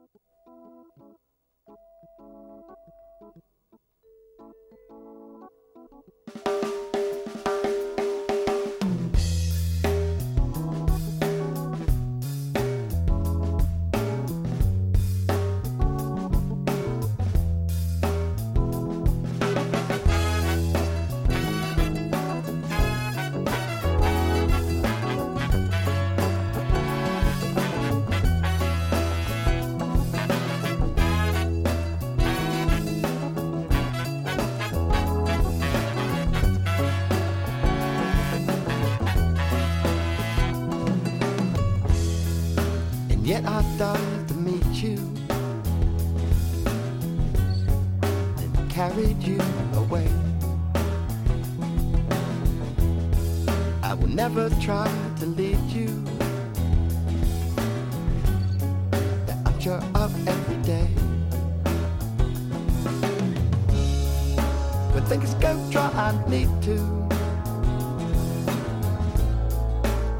Thank you. Yet I thought to meet you and carried you away. I will never try to lead you. That I'm sure of every day. When things go dry, I need to.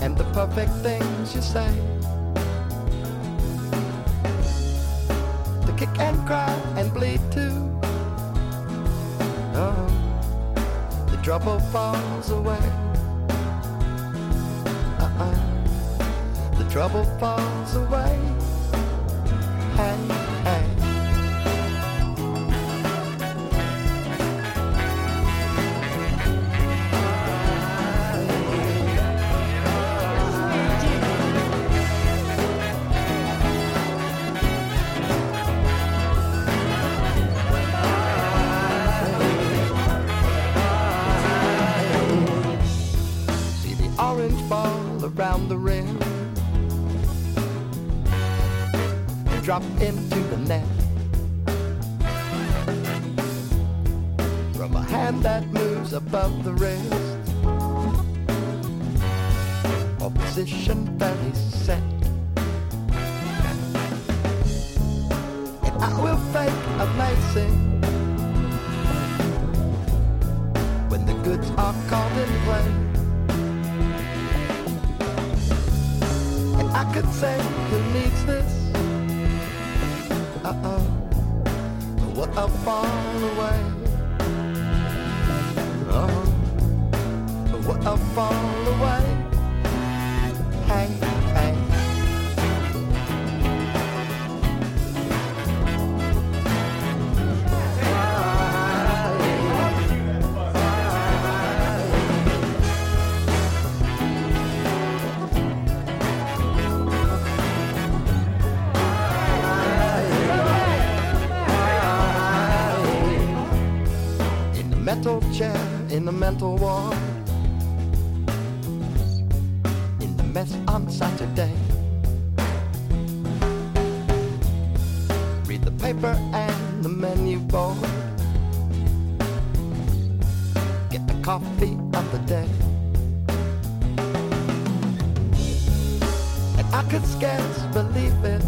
And the perfect things you say. kick and cry and bleed too. Oh, the trouble falls away. Uh-uh, the trouble falls away. Hey, hey. drop into the net. From a hand that moves above the wrist, a position that is set. And I will fake amazing when the goods are called in play. I could say who needs this. how far away? Oh, how far away? in the mental ward. In the mess on Saturday. Read the paper and the menu board. Get the coffee of the day. And I could scarce believe it.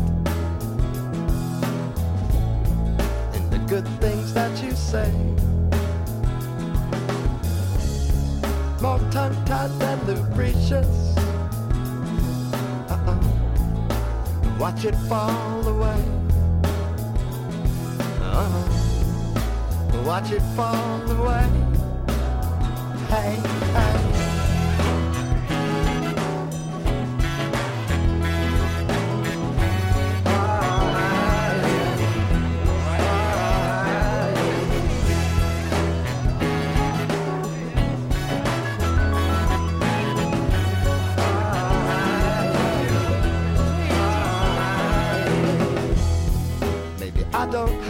In the good things that you say. precious. Uh-uh. Watch it fall away. Uh-uh. Watch it fall away. Hey, hey.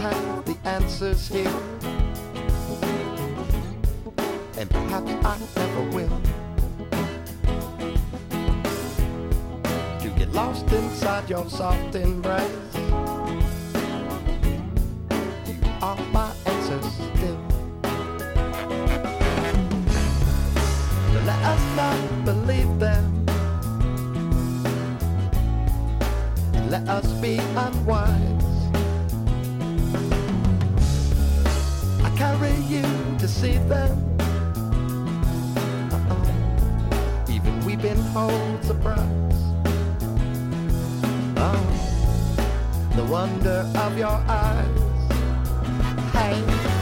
have the answers here. And perhaps I never will. You get lost inside your soft embrace. You are my answers still. So let us not believe them. Let us be unwise. see them. Uh-oh. Even weeping holds a price. Oh, the wonder of your eyes. Hey.